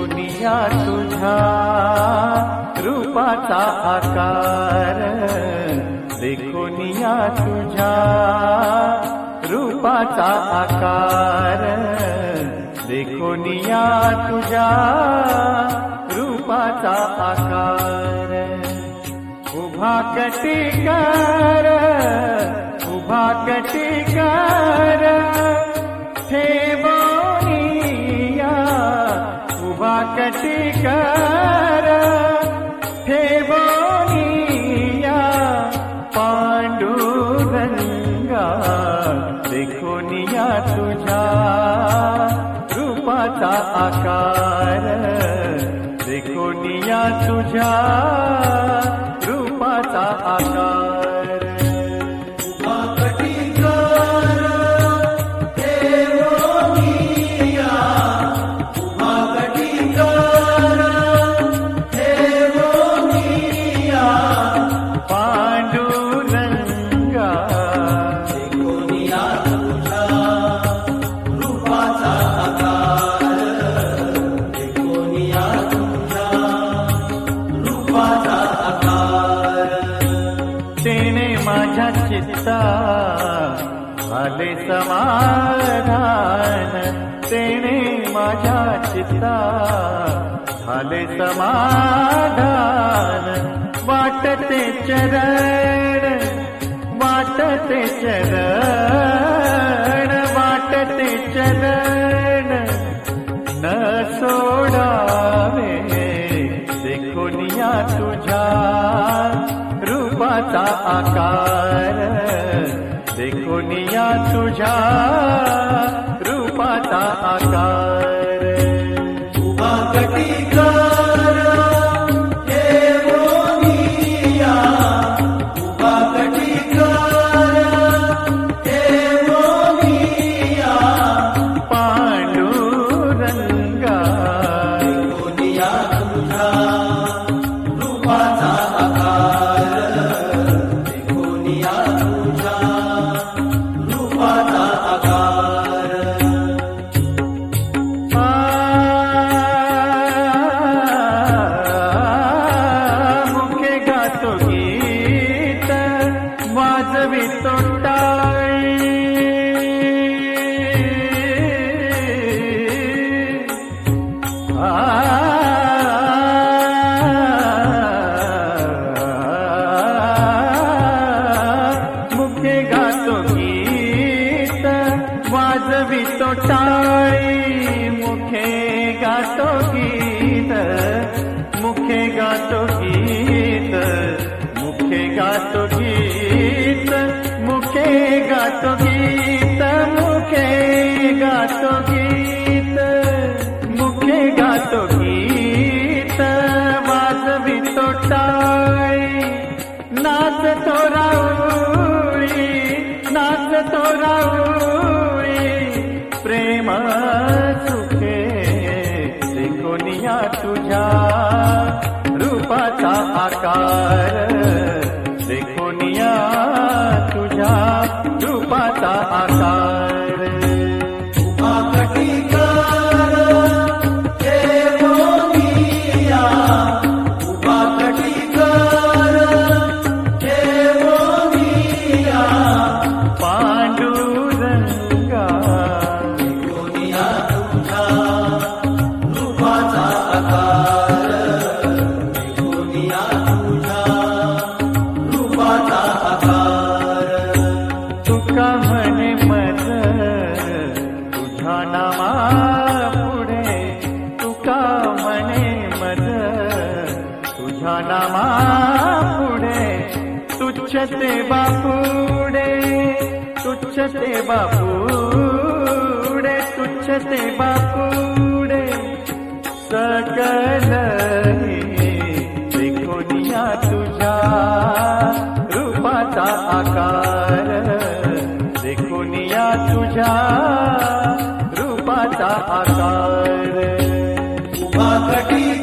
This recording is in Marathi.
दुनिया तुझ्या रूपाचा आकार. देखोनिया तुझा तुझ्या रूपाचा आकार. देखोनिया तुझा तुझ्या रूपाचा आकार. उभा कटिकार उभा कटिकार ठेव काकटिकर ठेवोनिया पाण्डुरङ्गा पाण्डु तुझा सि आकार सि तुझा। चित्ता झाले समाधान. तेने माझ्या चित्ता आले समाधान. वाटते चरण वाटते चरण. आकार. देखून या तुझ्या रूपाचा आकार. वाजवितो टाळी मुखे गातो गीत मुखे गातो गीत मुखे गातो गीत मुखे गातो गीत मुखे गातो गीत मुखे गातो गीत वाजवितो टाळी नाच तो राऊळी नाच तो राऊळी सुखे शिकोनिया तुझ्या रूपाचा आकार. शिकोनिया तुझ्या रूपाचा आकार. म्हणे मज तुझ्या नामा पुढे तुका म्हणे मज तुझ्या नामा पुढे तुच्छ ते बापुडे तुच्छ ते बापुडे तुच्छ ते बापुडे। सकल तुझ्या रूपाचा आकार. उभा कटी